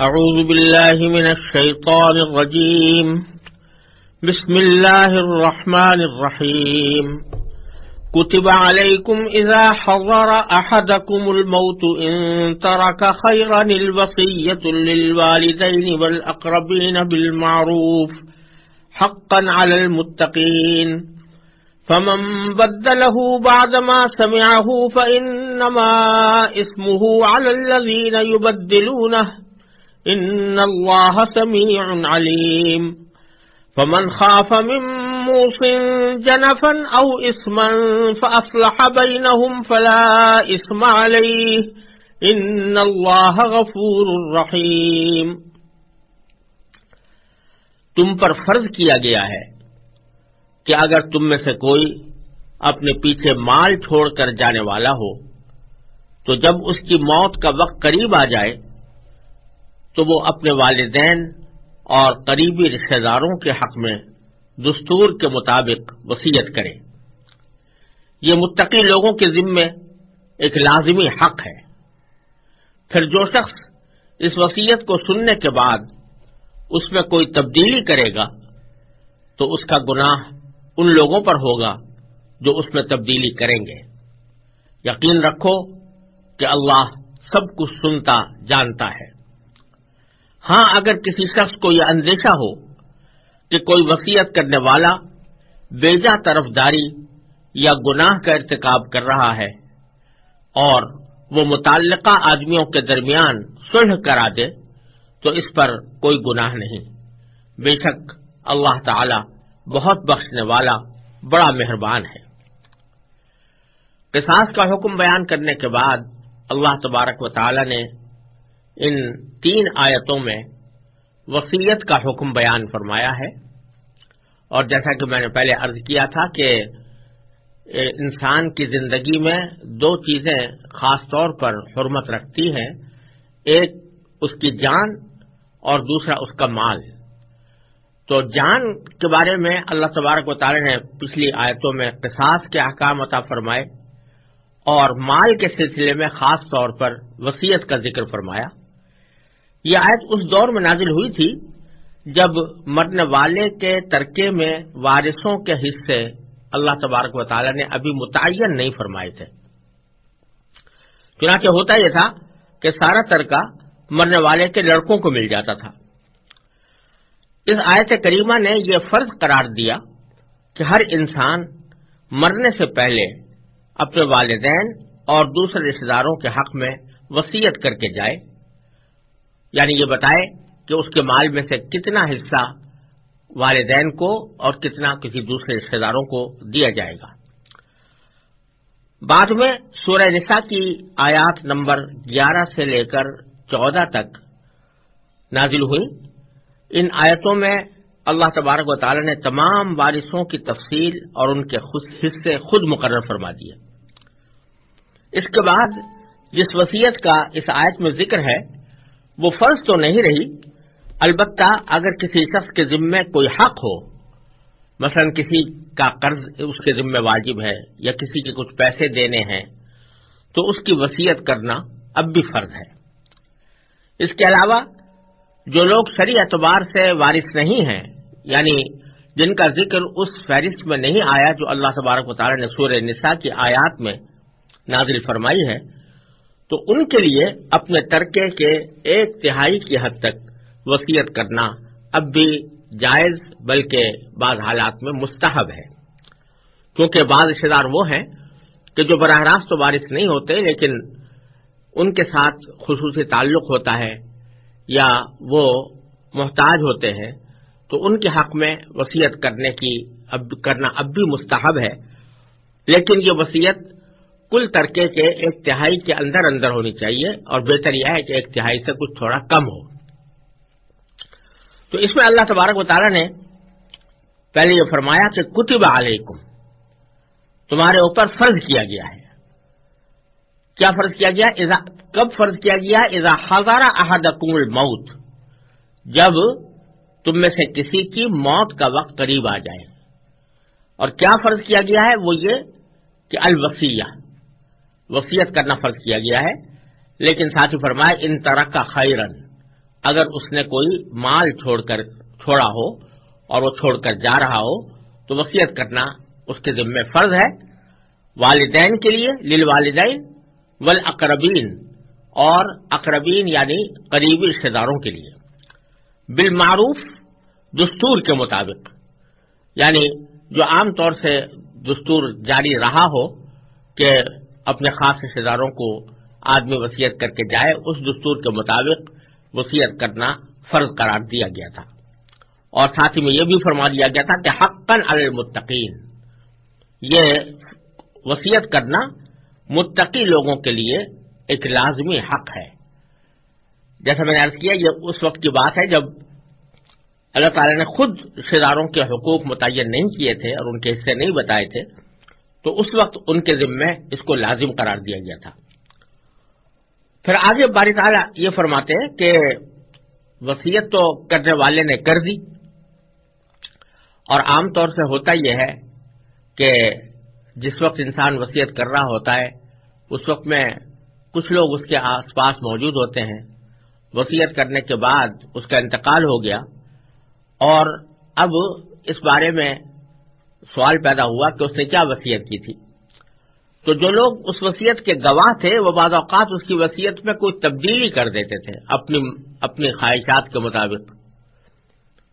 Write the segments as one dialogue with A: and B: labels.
A: أعوذ بالله من الشيطان الرجيم. بسم الله الرحمن الرحيم. كتب عليكم إذا حضر أحدكم الموت إن ترك خيرا الوصية للوالدين والأقربين بالمعروف حقا على المتقين. فمن بدله بعدما سمعه فإنما اسمه على الذين يبدلونه. ان اللہ سمیع علیم فمن خاف من موص جنفا او اسما فاصلح بينهم فلا اسم عليه ان اللہ غفور الرحیم تم پر فرض کیا گیا ہے کہ اگر تم میں سے کوئی اپنے پیچھے مال چھوڑ کر جانے والا ہو تو جب اس کی موت کا وقت قریب آ جائے تو وہ اپنے والدین اور قریبی رشتہ داروں کے حق میں دستور کے مطابق وسیعت کرے یہ متقی لوگوں کے ذمے ایک لازمی حق ہے۔ پھر جو شخص اس وسیعت کو سننے کے بعد اس میں کوئی تبدیلی کرے گا تو اس کا گناہ ان لوگوں پر ہوگا جو اس میں تبدیلی کریں گے۔ یقین رکھو کہ اللہ سب کچھ سنتا، جانتا ہے۔ ہاں اگر کسی شخص کو یہ اندیشہ ہو کہ کوئی وسیعت کرنے والا بیجا طرف داری یا گناہ کا ارتکاب کر رہا ہے اور وہ متعلقہ آدمیوں کے درمیان سلح کرا دے، تو اس پر کوئی گناہ نہیں۔ بے شک اللہ تعالی بہت بخشنے والا، بڑا مہربان ہے۔ قصاص کا حکم بیان کرنے کے بعد اللہ تبارک و تعالی نے ان تین آیتوں میں وسیعت کا حکم بیان فرمایا ہے۔ اور جیسا کہ میں نے پہلے عرض کیا تھا کہ انسان کی زندگی میں دو چیزیں خاص طور پر حرمت رکھتی ہیں، ایک اس کی جان اور دوسرا اس کا مال۔ تو جان کے بارے میں اللہ تبارک و تعالی نے پچھلی آیتوں میں قصاص کے احکام عطا فرمائے اور مال کے سلسلے میں خاص طور پر وسیعت کا ذکر فرمایا۔ یہ آیت اس دور میں نازل ہوئی تھی جب مرنے والے کے ترکے میں وارثوں کے حصے اللہ تبارک و تعالی نے ابھی متعین نہیں فرمائے تھے۔ چنانچہ ہوتا یہ تھا کہ سارا ترکہ مرنے والے کے لڑکوں کو مل جاتا تھا۔ اس آیت کریمہ نے یہ فرض قرار دیا کہ ہر انسان مرنے سے پہلے اپنے والدین اور دوسرے رشتے داروں کے حق میں وسیعت کر کے جائے۔ یعنی یہ بتائے کہ اس کے مال میں سے کتنا حصہ والدین کو اور کتنا کسی دوسرے رشتے داروں کو دیا جائے گا۔ بعد میں سورہ نساء کی آیات نمبر گیارہ سے لے کر چودہ تک نازل ہوئی۔ ان آیتوں میں اللہ تبارک و تعالی نے تمام بارشوں کی تفصیل اور ان کے حصے خود مقرر فرما دیے۔ اس کے بعد جس وسیعت کا اس آیت میں ذکر ہے وہ فرض تو نہیں رہی، البتہ اگر کسی شخص کے ذمے کوئی حق ہو، مثلا کسی کا قرض اس کے ذمے واجب ہے یا کسی کے کچھ پیسے دینے ہیں، تو اس کی وسیعت کرنا اب بھی فرض ہے۔ اس کے علاوہ، جو لوگ شری اعتبار سے وارث نہیں ہیں یعنی جن کا ذکر اس فہرست میں نہیں آیا جو اللہ تبارک و تعالی نے سورہ نساء کی آیات میں نازل فرمائی ہے تو ان کے لیے اپنے ترکے کے ایک تہائی کی حد تک وسیعت کرنا اب بھی جائز، بلکہ بعض حالات میں مستحب ہے۔ کیونکہ بعض رشتے دار وہ ہیں کہ جو براہ راست تو بارش نہیں ہوتے، لیکن ان کے ساتھ خصوصی تعلق ہوتا ہے یا وہ محتاج ہوتے ہیں، تو ان کے حق میں وسیعت کرنے کی اب کرنا اب بھی مستحب ہے۔ لیکن یہ وسیعت کل ترکے کے ایک تہائی کے اندر اندر ہونی چاہیے اور بہتر یہ ہے کہ ایک تہائی سے کچھ تھوڑا کم ہو۔ تو اس میں اللہ تبارک و تعالیٰ نے پہلے یہ فرمایا کہ کتب علیکم، تمہارے اوپر فرض کیا گیا ہے۔ کیا فرض کیا گیا؟ کب فرض کیا گیا؟ اذا ہزارہ احدکم الموت، جب تم میں سے کسی کی موت کا وقت قریب آ جائے۔ اور کیا فرض کیا گیا ہے؟ وہ یہ کہ الوسیہ وصیت کرنا فرض کیا گیا ہے۔ لیکن ساتھ ہی فرمائے ان طرح کا خیرن، اگر اس نے کوئی مال چھوڑ کر چھوڑا ہو اور وہ چھوڑ کر جا رہا ہو، تو وسیعت کرنا اس کے ذمہ فرض ہے۔ والدین کے لیے لل والدین ول اور اقربین یعنی قریبی رشتے داروں کے لیے۔ بالمعروف، دستور کے مطابق یعنی جو عام طور سے دستور جاری رہا ہو کہ اپنے خاص رشتے داروں کو آدمی وسیعت کر کے جائے، اس دستور کے مطابق وسیعت کرنا فرض قرار دیا گیا تھا۔ اور ساتھ ہی میں یہ بھی فرما دیا گیا تھا کہ حقن المتقین، یہ وسیعت کرنا متقی لوگوں کے لیے ایک لازمی حق ہے۔ جیسا میں نے عرض کیا، یہ اس وقت کی بات ہے جب اللہ تعالی نے خود رشتے داروں کے حقوق متعین نہیں کیے تھے اور ان کے حصے نہیں بتائے تھے۔ تو اس وقت ان کے ذمے اس کو لازم قرار دیا گیا تھا۔ پھر آگے باری تعالیٰ یہ فرماتے ہیں کہ وسیعت تو کرنے والے نے کر دی۔ اور عام طور سے ہوتا یہ ہے کہ جس وقت انسان وسیعت کر رہا ہوتا ہے، اس وقت میں کچھ لوگ اس کے آس پاس موجود ہوتے ہیں۔ وسیعت کرنے کے بعد اس کا انتقال ہو گیا۔ اور اب اس بارے میں سوال پیدا ہوا کہ اس نے کیا وسیعت کی تھی۔ تو جو لوگ اس وسیعت کے گواہ تھے، وہ بعض اوقات اس کی وسیعت میں کوئی تبدیلی کر دیتے تھے، اپنی اپنی خواہشات کے مطابق۔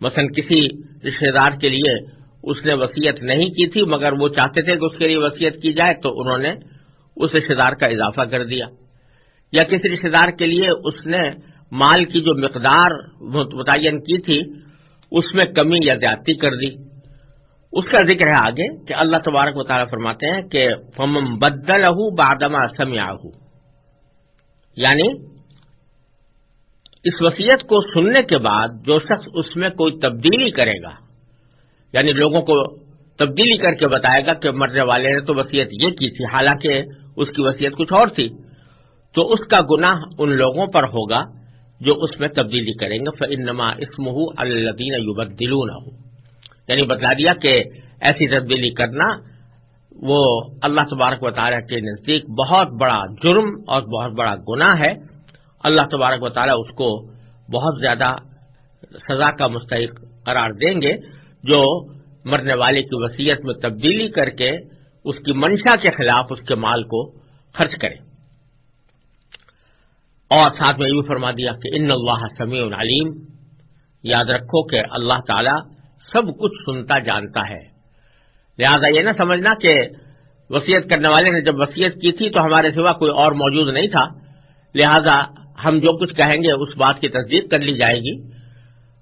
A: مثلا کسی رشتے دار کے لیے اس نے وسیعت نہیں کی تھی، مگر وہ چاہتے تھے کہ اس کے لیے وسیعت کی جائے، تو انہوں نے اس رشتے دار کا اضافہ کر دیا۔ یا کسی رشتے دار کے لیے اس نے مال کی جو مقدار متعین کی تھی، اس میں کمی یا زیادتی کر دی۔ اس کا ذکر ہے آگے کہ اللہ تبارک مطالعہ فرماتے ہیں کہ فمم بدل بادما سمیا یعنی اس وسیعت کو سننے کے بعد جو شخص اس میں کوئی تبدیلی کرے گا یعنی لوگوں کو تبدیلی کر کے بتائے گا کہ مرنے والے نے تو وسیعت یہ کی تھی، حالانکہ اس کی وسیعت کچھ اور تھی، تو اس کا گناہ ان لوگوں پر ہوگا جو اس میں تبدیلی کریں گے۔ فنما اسم الدین یوبدلون ہو یعنی بتلا دیا کہ ایسی تبدیلی کرنا، وہ اللہ تبارک و تعالیٰ کے نزدیک بہت بڑا جرم اور بہت بڑا گناہ ہے۔ اللہ تبارک و تعالیٰ اس کو بہت زیادہ سزا کا مستحق قرار دیں گے، جو مرنے والے کی وصیت میں تبدیلی کر کے اس کی منشا کے خلاف اس کے مال کو خرچ کرے۔ اور ساتھ میں یہ بھی فرما دیا کہ ان اللہ سمیع علیم یاد رکھو کہ اللہ تعالی سب کچھ سنتا جانتا ہے۔ لہذا یہ نہ سمجھنا کہ وسیعت کرنے والے نے جب وسیعت کی تھی تو ہمارے سوا کوئی اور موجود نہیں تھا۔ لہذا ہم جو کچھ کہیں گے اس بات کی تصدیق کر لی جائے گی۔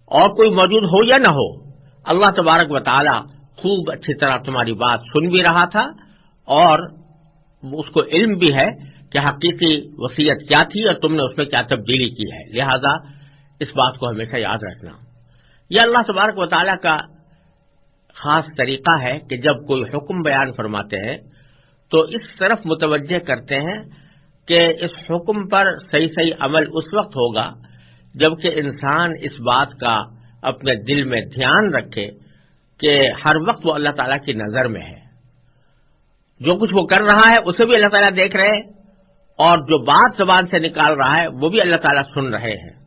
A: اور کوئی موجود ہو یا نہ ہو، اللہ تبارک و تعالی خوب اچھی طرح تمہاری بات سن بھی رہا تھا اور اس کو علم بھی ہے کہ حقیقی وسیعت کیا تھی اور تم نے اس میں کیا تبدیلی کی ہے۔ لہذا اس بات کو ہمیشہ یاد رکھنا۔ یہ اللہ تبارک و تعالیٰ کا خاص طریقہ ہے کہ جب کوئی حکم بیان فرماتے ہیں تو اس طرف متوجہ کرتے ہیں کہ اس حکم پر صحیح صحیح عمل اس وقت ہوگا جبکہ انسان اس بات کا اپنے دل میں دھیان رکھے کہ ہر وقت وہ اللہ تعالیٰ کی نظر میں ہے۔ جو کچھ وہ کر رہا ہے اسے بھی اللہ تعالیٰ دیکھ رہے اور جو بات زبان سے نکال رہا ہے وہ بھی اللہ تعالیٰ سن رہے ہیں۔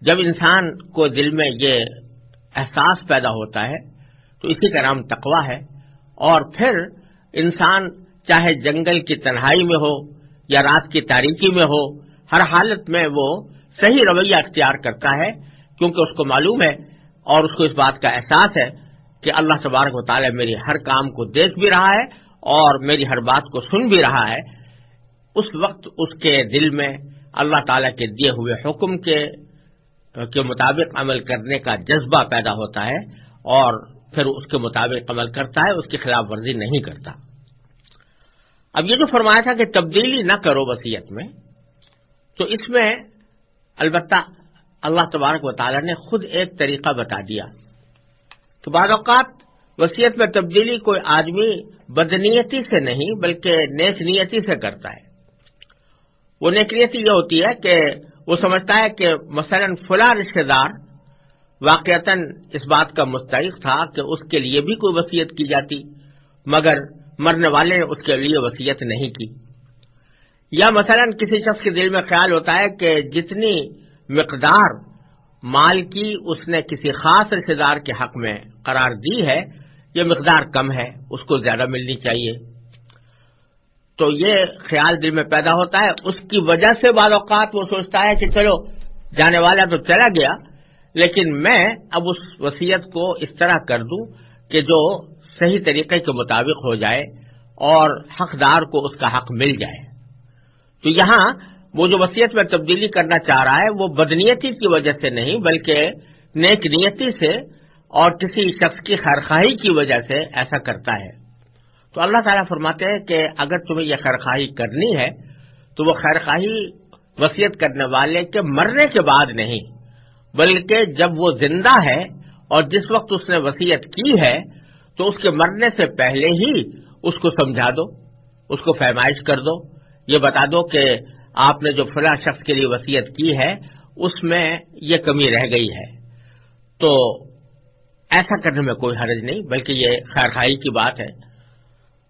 A: جب انسان کو دل میں یہ احساس پیدا ہوتا ہے، تو اسی کا نام تقوا ہے۔ اور پھر انسان چاہے جنگل کی تنہائی میں ہو یا رات کی تاریکی میں ہو، ہر حالت میں وہ صحیح رویہ اختیار کرتا ہے، کیونکہ اس کو معلوم ہے اور اس کو اس بات کا احساس ہے کہ اللہ تبارک و تعالیٰ میری ہر کام کو دیکھ بھی رہا ہے اور میری ہر بات کو سن بھی رہا ہے۔ اس وقت اس کے دل میں اللہ تعالیٰ کے دیے ہوئے حکم کے کے مطابق عمل کرنے کا جذبہ پیدا ہوتا ہے اور پھر اس کے مطابق عمل کرتا ہے، اس کی خلاف ورزی نہیں کرتا۔ اب یہ جو فرمایا تھا کہ تبدیلی نہ کرو وسیعت میں، تو اس میں البتہ اللہ تبارک و تعالیٰ نے خود ایک طریقہ بتا دیا۔ تو بعض اوقات وسیعت میں تبدیلی کوئی آدمی بدنیتی سے نہیں، بلکہ نیک نیتی سے کرتا ہے۔ وہ نیک نیتی یہ ہوتی ہے کہ وہ سمجھتا ہے کہ مثلا فلاں رشتے دار واقعتا اس بات کا مستحق تھا کہ اس کے لیے بھی کوئی وصیت کی جاتی، مگر مرنے والے نے اس کے لیے وصیت نہیں کی۔ یا مثلا کسی شخص کے دل میں خیال ہوتا ہے کہ جتنی مقدار مال کی اس نے کسی خاص رشتے دار کے حق میں قرار دی ہے، یہ مقدار کم ہے، اس کو زیادہ ملنی چاہیے۔ تو یہ خیال دل میں پیدا ہوتا ہے۔ اس کی وجہ سے بعض اوقات وہ سوچتا ہے کہ چلو، جانے والا تو چلا گیا، لیکن میں اب اس وسیعت کو اس طرح کر دوں کہ جو صحیح طریقے کے مطابق ہو جائے اور حقدار کو اس کا حق مل جائے۔ تو یہاں وہ جو وسیعت میں تبدیلی کرنا چاہ رہا ہے، وہ بدنیتی کی وجہ سے نہیں، بلکہ نیک نیتی سے اور کسی شخص کی خیرخواہی کی وجہ سے ایسا کرتا ہے۔ تو اللہ تعالیٰ فرماتے ہیں کہ اگر تمہیں یہ خیرخواہی کرنی ہے، تو وہ خیرخواہی وسیعت کرنے والے کے مرنے کے بعد نہیں، بلکہ جب وہ زندہ ہے اور جس وقت اس نے وسیعت کی ہے، تو اس کے مرنے سے پہلے ہی اس کو سمجھا دو، اس کو فیمائش کر دو، یہ بتا دو کہ آپ نے جو فلاں شخص کے لیے وسیعت کی ہے، اس میں یہ کمی رہ گئی ہے۔ تو ایسا کرنے میں کوئی حرج نہیں، بلکہ یہ خیر خائی کی بات ہے۔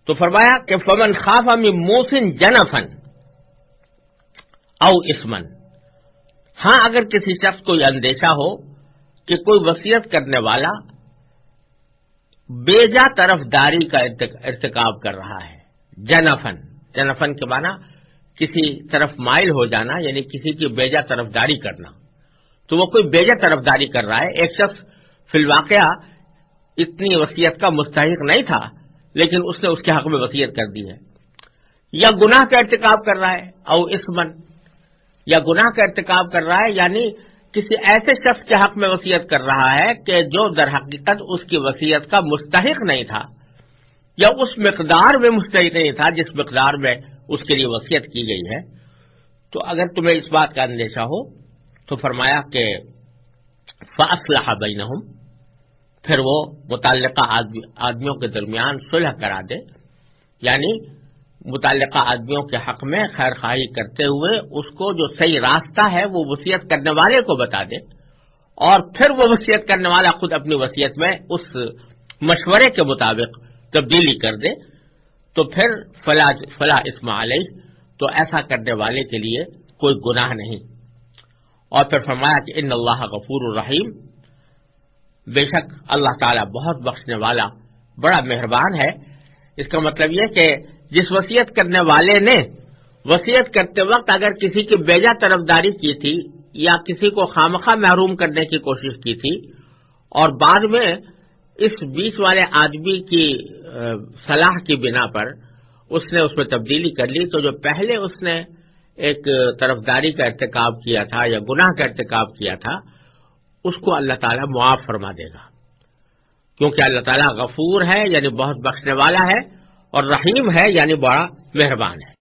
A: تو فرمایا کہ فمن خاف امی موسن جنفن او اسمن ہاں اگر کسی شخص کو یہ اندیشہ ہو کہ کوئی وسیعت کرنے والا بیجا طرف داری کا ارتکاب کر رہا ہے جنفن جنفن کے معنی کسی طرف مائل ہو جانا یعنی کسی کی بیجا طرف داری کرنا۔ تو وہ کوئی بیجا طرف داری کر رہا ہے، ایک شخص فی الواقعہ اتنی وسیعت کا مستحق نہیں تھا لیکن اس نے اس کے حق میں وسیعت کر دی ہے۔ یا گناہ کا ارتکاب کر رہا ہے، او اسمن۔ یا گناہ کا ارتکاب کر رہا ہے یعنی کسی ایسے شخص کے حق میں وسیعت کر رہا ہے کہ جو در حقیقت اس کی وسیعت کا مستحق نہیں تھا، یا اس مقدار میں مستحق نہیں تھا جس مقدار میں اس کے لیے وسیعت کی گئی ہے۔ تو اگر تمہیں اس بات کا اندیشہ ہو، تو فرمایا کہ فاصلہ بینہم پھر وہ متعلقہ آدمیوں کے درمیان صلح کرا دے۔ یعنی متعلقہ آدمیوں کے حق میں خیر خواہی کرتے ہوئے اس کو جو صحیح راستہ ہے وہ وسیعت کرنے والے کو بتا دے۔ اور پھر وہ وسیعت کرنے والا خود اپنی وسیعت میں اس مشورے کے مطابق تبدیلی کر دے۔ تو پھر فلاں فلاں اسما علیہ، تو ایسا کرنے والے کے لیے کوئی گناہ نہیں۔ اور پھر فرمایا کہ ان اللہ غفور الرحیم بے شک اللہ تعالی بہت بخشنے والا بڑا مہربان ہے۔ اس کا مطلب یہ کہ جس وسیعت کرنے والے نے وسیعت کرتے وقت اگر کسی کی بیجا طرفداری کی تھی یا کسی کو خامخواہ محروم کرنے کی کوشش کی تھی اور بعد میں اس بیچ والے آدمی کی صلاح کی بنا پر اس نے اس میں تبدیلی کر لی، تو جو پہلے اس نے ایک طرفداری کا ارتکاب کیا تھا یا گناہ کا ارتکاب کیا تھا اس کو اللہ تعالیٰ معاف فرما دے گا۔ کیونکہ اللہ تعالیٰ غفور ہے یعنی بہت بخشنے والا ہے، اور رحیم ہے یعنی بڑا مہربان ہے۔